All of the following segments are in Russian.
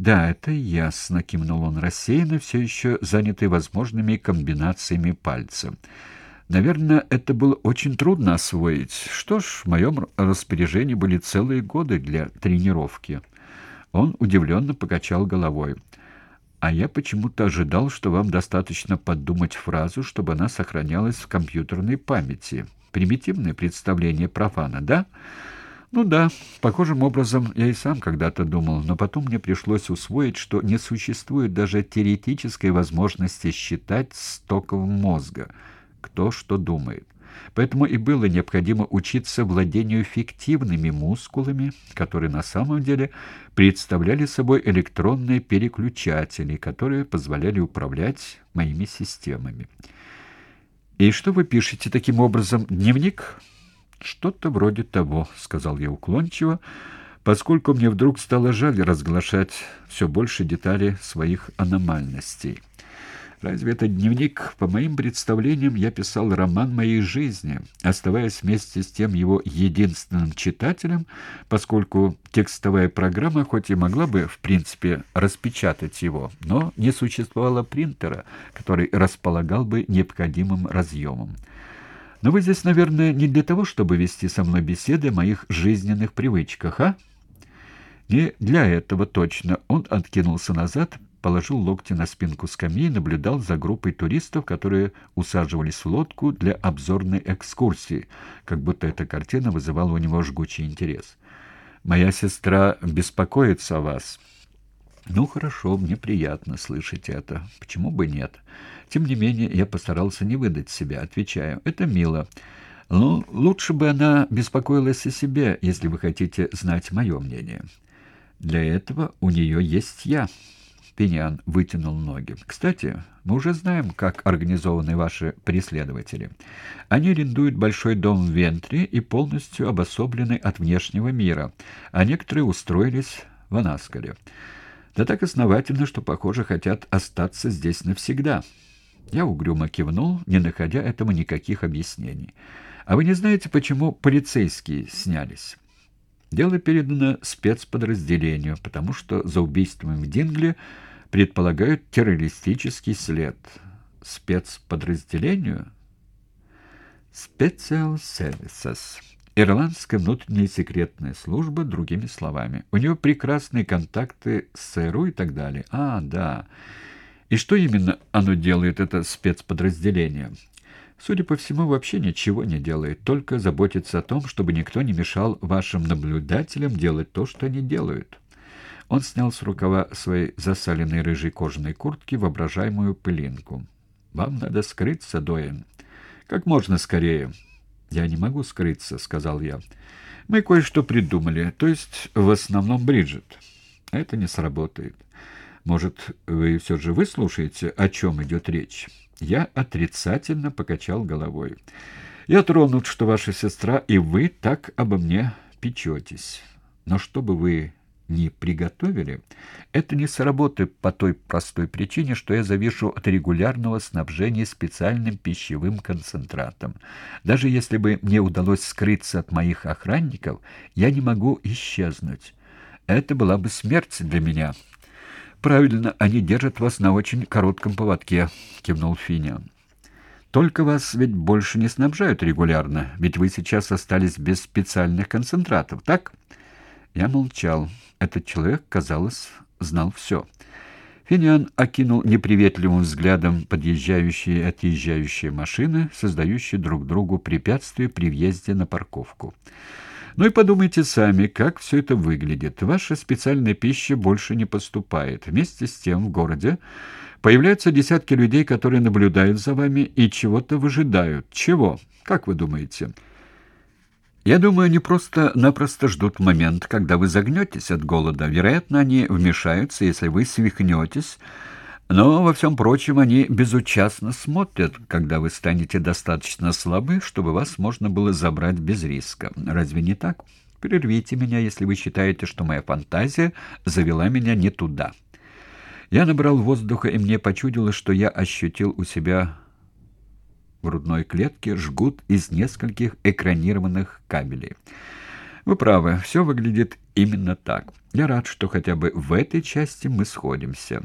«Да, это ясно», — кивнул он рассеянно, все еще занятый возможными комбинациями пальцев. «Наверное, это было очень трудно освоить. Что ж, в моем распоряжении были целые годы для тренировки». Он удивленно покачал головой. «А я почему-то ожидал, что вам достаточно подумать фразу, чтобы она сохранялась в компьютерной памяти. Примитивное представление профана, да?» Ну да, похожим образом я и сам когда-то думал, но потом мне пришлось усвоить, что не существует даже теоретической возможности считать стоком мозга, кто что думает. Поэтому и было необходимо учиться владению фиктивными мускулами, которые на самом деле представляли собой электронные переключатели, которые позволяли управлять моими системами. «И что вы пишете таким образом? Дневник?» «Что-то вроде того», — сказал я уклончиво, поскольку мне вдруг стало жаль разглашать все больше деталей своих аномальностей. Разве это дневник? По моим представлениям, я писал роман моей жизни, оставаясь вместе с тем его единственным читателем, поскольку текстовая программа хоть и могла бы, в принципе, распечатать его, но не существовало принтера, который располагал бы необходимым разъемом. Но вы здесь, наверное, не для того, чтобы вести со мной беседы о моих жизненных привычках, а? Не для этого точно. Он откинулся назад, положил локти на спинку скамьи и наблюдал за группой туристов, которые усаживались в лодку для обзорной экскурсии, как будто эта картина вызывала у него жгучий интерес. «Моя сестра беспокоится о вас». «Ну, хорошо, мне приятно слышать это. Почему бы нет?» Тем не менее, я постарался не выдать себя, отвечаю. «Это мило. Но лучше бы она беспокоилась о себе, если вы хотите знать мое мнение. Для этого у нее есть я». Пенян вытянул ноги. «Кстати, мы уже знаем, как организованы ваши преследователи. Они арендуют большой дом в Вентре и полностью обособлены от внешнего мира, а некоторые устроились в Анаскале. Да так основательно, что, похоже, хотят остаться здесь навсегда». Я угрюмо кивнул, не находя этому никаких объяснений. «А вы не знаете, почему полицейские снялись?» Дело передано спецподразделению, потому что за убийством в Дингле предполагают террористический след. Спецподразделению? Special Services. Ирландская внутренняя секретная служба, другими словами. У него прекрасные контакты с ЦРУ и так далее. А, да. И что именно оно делает, это спецподразделение? Судя по всему, вообще ничего не делает, только заботится о том, чтобы никто не мешал вашим наблюдателям делать то, что они делают. Он снял с рукава своей засаленной рыжей кожаной куртки воображаемую пылинку. «Вам надо скрыться, Доин. Как можно скорее». «Я не могу скрыться», — сказал я. «Мы кое-что придумали, то есть в основном Бриджит. Это не сработает». Может, вы все же выслушаете, о чем идет речь?» Я отрицательно покачал головой. «Я тронут, что ваша сестра и вы так обо мне печетесь. Но чтобы вы не приготовили, это не сработает по той простой причине, что я завишу от регулярного снабжения специальным пищевым концентратом. Даже если бы мне удалось скрыться от моих охранников, я не могу исчезнуть. Это была бы смерть для меня». «Правильно, они держат вас на очень коротком поводке», — кивнул Финя. «Только вас ведь больше не снабжают регулярно, ведь вы сейчас остались без специальных концентратов, так?» Я молчал. Этот человек, казалось, знал все. Финиан окинул неприветливым взглядом подъезжающие и отъезжающие машины, создающие друг другу препятствия при въезде на парковку. Ну и подумайте сами, как все это выглядит. Ваша специальная пища больше не поступает. Вместе с тем в городе появляются десятки людей, которые наблюдают за вами и чего-то выжидают. Чего? Как вы думаете? Я думаю, они просто-напросто ждут момент, когда вы загнетесь от голода. Вероятно, они вмешаются, если вы свихнетесь, но во всем прочем они безучастно смотрят, когда вы станете достаточно слабы, чтобы вас можно было забрать без риска. Разве не так? Прервите меня, если вы считаете, что моя фантазия завела меня не туда. Я набрал воздуха, и мне почудилось, что я ощутил у себя грудной клетке жгут из нескольких экранированных кабелей. Вы правы, все выглядит именно так. Я рад, что хотя бы в этой части мы сходимся.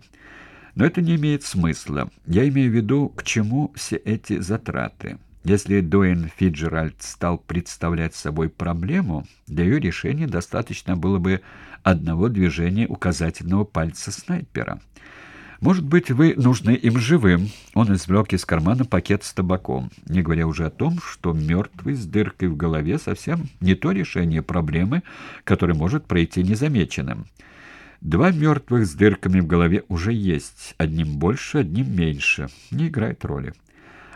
Но это не имеет смысла. Я имею в виду, к чему все эти затраты. Если Дуэйн Фиджеральд стал представлять собой проблему, для ее решения достаточно было бы одного движения указательного пальца снайпера. «Может быть, вы нужны им живым?» Он извлек из кармана пакет с табаком, не говоря уже о том, что мертвый с дыркой в голове совсем не то решение проблемы, которое может пройти незамеченным. Два мертвых с дырками в голове уже есть, одним больше, одним меньше. Не играет роли.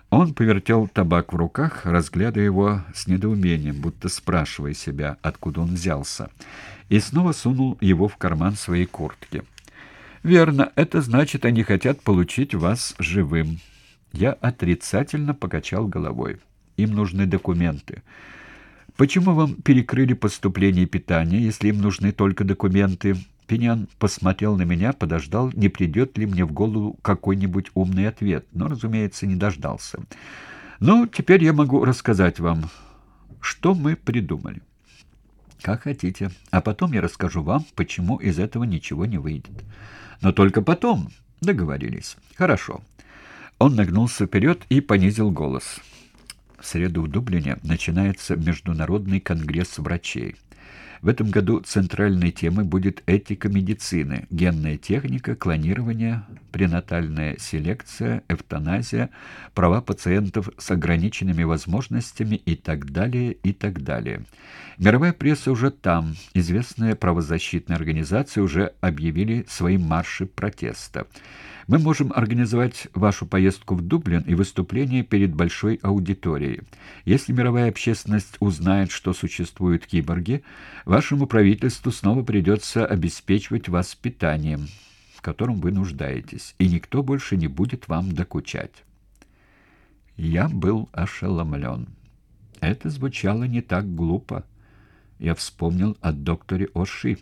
Он повертел табак в руках, разглядывая его с недоумением, будто спрашивая себя, откуда он взялся, и снова сунул его в карман своей куртки. «Верно, это значит, они хотят получить вас живым». Я отрицательно покачал головой. «Им нужны документы». «Почему вам перекрыли поступление питания, если им нужны только документы?» Пенян посмотрел на меня, подождал, не придет ли мне в голову какой-нибудь умный ответ, но, разумеется, не дождался. «Ну, теперь я могу рассказать вам, что мы придумали». «Как хотите. А потом я расскажу вам, почему из этого ничего не выйдет. Но только потом. Договорились. Хорошо». Он нагнулся вперед и понизил голос. В среду в Дублине начинается Международный конгресс врачей. В этом году центральной темой будет этика медицины, генная техника, клонирование, пренатальная селекция, эвтаназия, права пациентов с ограниченными возможностями и так далее, и так далее. Мировая пресса уже там, известные правозащитные организации уже объявили свои марши протеста. Мы можем организовать вашу поездку в Дублин и выступление перед большой аудиторией. Если мировая общественность узнает, что существуют киборги, вашему правительству снова придется обеспечивать вас питанием, в котором вы нуждаетесь, и никто больше не будет вам докучать. Я был ошеломлен. Это звучало не так глупо. Я вспомнил о докторе Оши.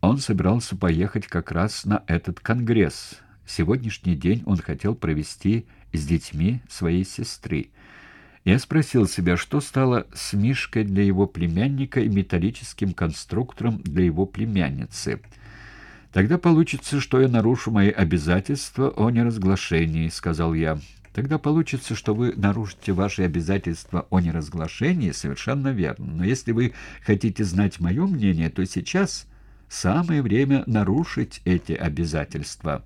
Он собирался поехать как раз на этот конгресс Сегодняшний день он хотел провести с детьми своей сестры. Я спросил себя, что стало с Мишкой для его племянника и металлическим конструктором для его племянницы. «Тогда получится, что я нарушу мои обязательства о неразглашении», — сказал я. «Тогда получится, что вы нарушите ваши обязательства о неразглашении, совершенно верно. Но если вы хотите знать мое мнение, то сейчас самое время нарушить эти обязательства».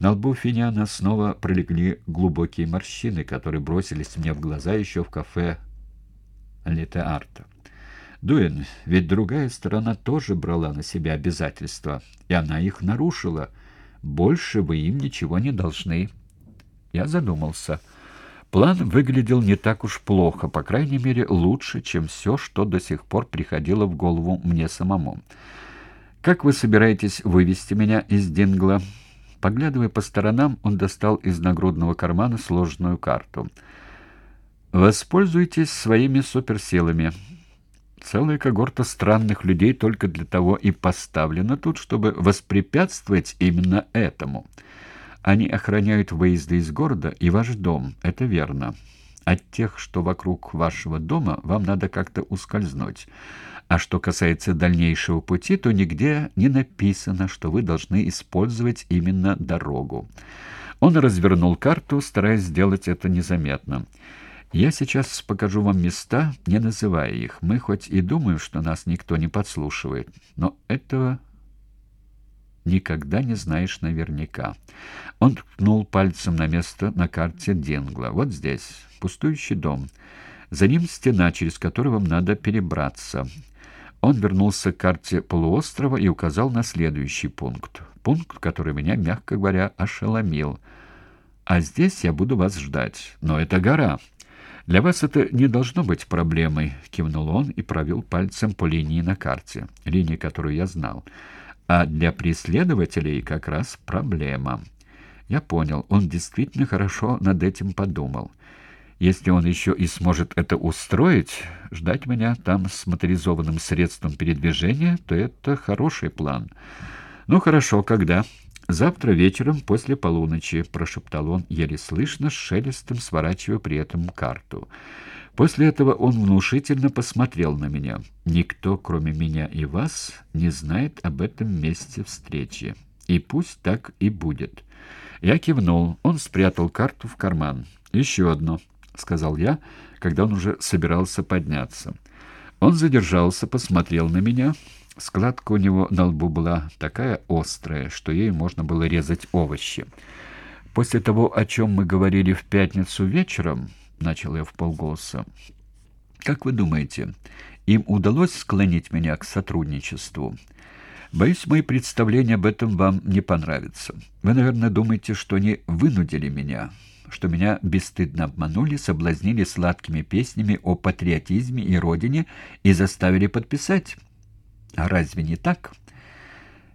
На лбу Финяна снова пролегли глубокие морщины, которые бросились мне в глаза еще в кафе Летеарта. «Дуэн, ведь другая сторона тоже брала на себя обязательства, и она их нарушила. Больше вы им ничего не должны». Я задумался. План выглядел не так уж плохо, по крайней мере, лучше, чем все, что до сих пор приходило в голову мне самому. «Как вы собираетесь вывести меня из Дингла?» Поглядывая по сторонам, он достал из нагрудного кармана сложенную карту. «Воспользуйтесь своими суперсилами. Целая когорта странных людей только для того и поставлена тут, чтобы воспрепятствовать именно этому. Они охраняют выезды из города и ваш дом, это верно. От тех, что вокруг вашего дома, вам надо как-то ускользнуть». А что касается дальнейшего пути, то нигде не написано, что вы должны использовать именно дорогу. Он развернул карту, стараясь сделать это незаметно. «Я сейчас покажу вам места, не называя их. Мы хоть и думаем, что нас никто не подслушивает, но этого никогда не знаешь наверняка». Он ткнул пальцем на место на карте Денгла. «Вот здесь, пустующий дом. За ним стена, через которую вам надо перебраться». Он вернулся к карте полуострова и указал на следующий пункт. Пункт, который меня, мягко говоря, ошеломил. «А здесь я буду вас ждать. Но это гора. Для вас это не должно быть проблемой», — кивнул он и провел пальцем по линии на карте, линии, которую я знал. «А для преследователей как раз проблема». Я понял, он действительно хорошо над этим подумал. Если он еще и сможет это устроить, ждать меня там с моторизованным средством передвижения, то это хороший план. Ну хорошо, когда? Завтра вечером после полуночи, прошептал он, еле слышно, шелестом сворачивая при этом карту. После этого он внушительно посмотрел на меня. «Никто, кроме меня и вас, не знает об этом месте встречи. И пусть так и будет». Я кивнул. Он спрятал карту в карман. «Еще одно», — сказал я, когда он уже собирался подняться. Он задержался, посмотрел на меня. Складка у него на лбу была такая острая, что ей можно было резать овощи. После того, о чем мы говорили в пятницу вечером, — начал я в полголоса. «Как вы думаете, им удалось склонить меня к сотрудничеству?» Боюсь, мои представления об этом вам не понравятся. Вы, наверное, думаете, что они вынудили меня, что меня бесстыдно обманули, соблазнили сладкими песнями о патриотизме и родине и заставили подписать. А разве не так?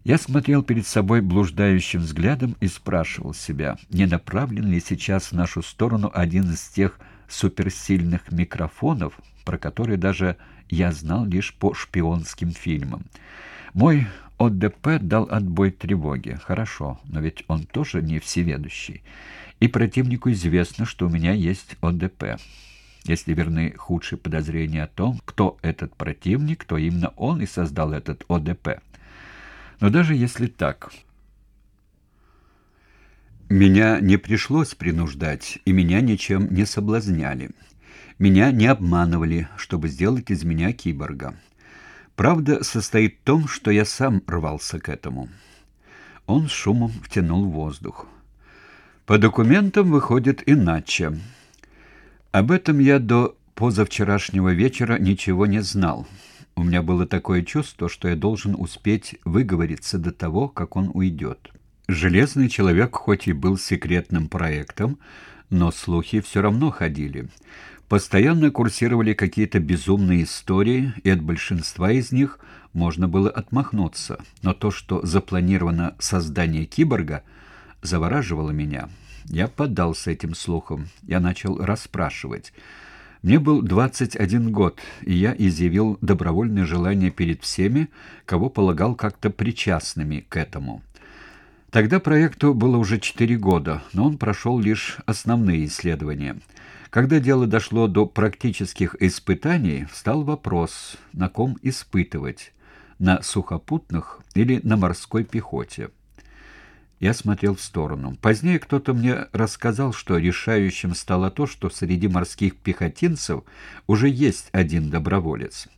Я смотрел перед собой блуждающим взглядом и спрашивал себя, не направлен ли сейчас в нашу сторону один из тех суперсильных микрофонов, про которые даже я знал лишь по шпионским фильмам. Мой ОДП дал отбой тревоге. Хорошо, но ведь он тоже не всеведущий. И противнику известно, что у меня есть ОДП. Если верны худшие подозрения о том, кто этот противник, то именно он и создал этот ОДП. Но даже если так... Меня не пришлось принуждать, и меня ничем не соблазняли. Меня не обманывали, чтобы сделать из меня киборга. Правда состоит в том, что я сам рвался к этому. Он шумом втянул воздух. По документам выходит иначе. Об этом я до позавчерашнего вечера ничего не знал. У меня было такое чувство, что я должен успеть выговориться до того, как он уйдет. Железный человек хоть и был секретным проектом, но слухи все равно ходили. Постоянно курсировали какие-то безумные истории, и от большинства из них можно было отмахнуться. Но то, что запланировано создание киборга, завораживало меня. Я поддался этим слухам. Я начал расспрашивать. Мне был 21 год, и я изъявил добровольное желание перед всеми, кого полагал как-то причастными к этому. Тогда проекту было уже четыре года, но он прошел лишь основные исследования. Когда дело дошло до практических испытаний, встал вопрос, на ком испытывать – на сухопутных или на морской пехоте. Я смотрел в сторону. Позднее кто-то мне рассказал, что решающим стало то, что среди морских пехотинцев уже есть один доброволец –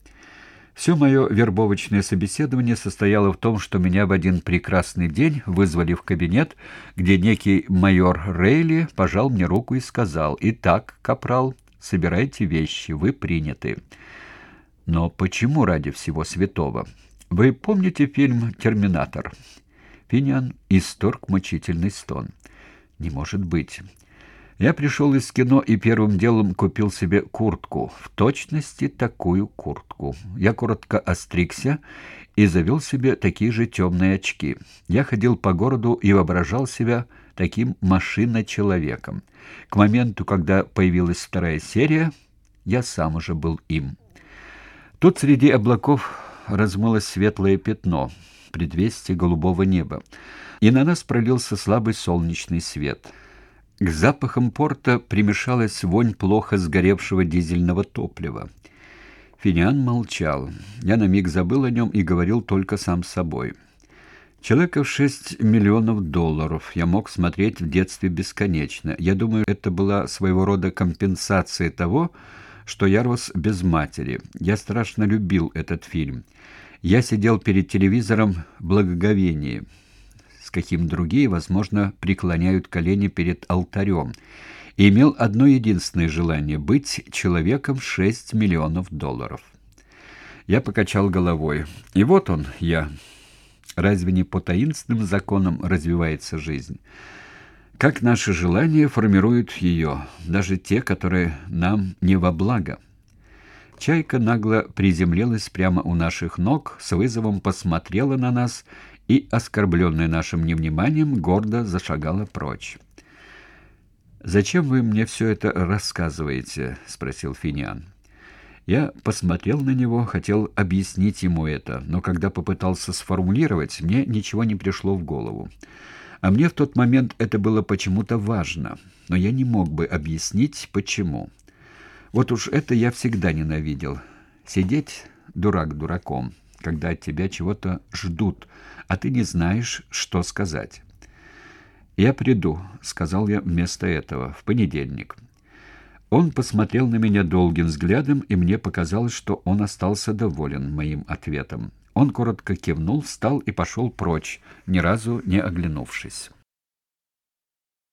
все мое вербовочное собеседование состояло в том, что меня в один прекрасный день вызвали в кабинет, где некий майор Рейли пожал мне руку и сказал, «Итак, капрал, собирайте вещи, вы приняты». Но почему ради всего святого? Вы помните фильм «Терминатор»? Финиан исторг мучительный стон. «Не может быть». Я пришел из кино и первым делом купил себе куртку, в точности такую куртку. Я коротко остригся и завел себе такие же темные очки. Я ходил по городу и воображал себя таким машиночеловеком. К моменту, когда появилась вторая серия, я сам уже был им. Тут среди облаков размылось светлое пятно, предвестие голубого неба, и на нас пролился слабый солнечный свет — к запахам порта примешалась вонь плохо сгоревшего дизельного топлива. Финиан молчал. Я на миг забыл о нем и говорил только сам с собой. Человека в шесть миллионов долларов я мог смотреть в детстве бесконечно. Я думаю, это была своего рода компенсация того, что я рос без матери. Я страшно любил этот фильм. Я сидел перед телевизором в благоговении каким другие, возможно, преклоняют колени перед алтарем, и имел одно единственное желание — быть человеком в 6 миллионов долларов. Я покачал головой. И вот он, я. Разве не по таинственным законам развивается жизнь? Как наши желания формируют ее, даже те, которые нам не во благо? Чайка нагло приземлилась прямо у наших ног, с вызовом посмотрела на нас и, оскорбленная нашим невниманием, гордо зашагала прочь. «Зачем вы мне все это рассказываете?» — спросил Финиан. Я посмотрел на него, хотел объяснить ему это, но когда попытался сформулировать, мне ничего не пришло в голову. А мне в тот момент это было почему-то важно, но я не мог бы объяснить, почему. Вот уж это я всегда ненавидел. Сидеть дурак дураком, когда от тебя чего-то ждут, а ты не знаешь, что сказать. «Я приду», — сказал я вместо этого, — «в понедельник». Он посмотрел на меня долгим взглядом, и мне показалось, что он остался доволен моим ответом. Он коротко кивнул, встал и пошел прочь, ни разу не оглянувшись.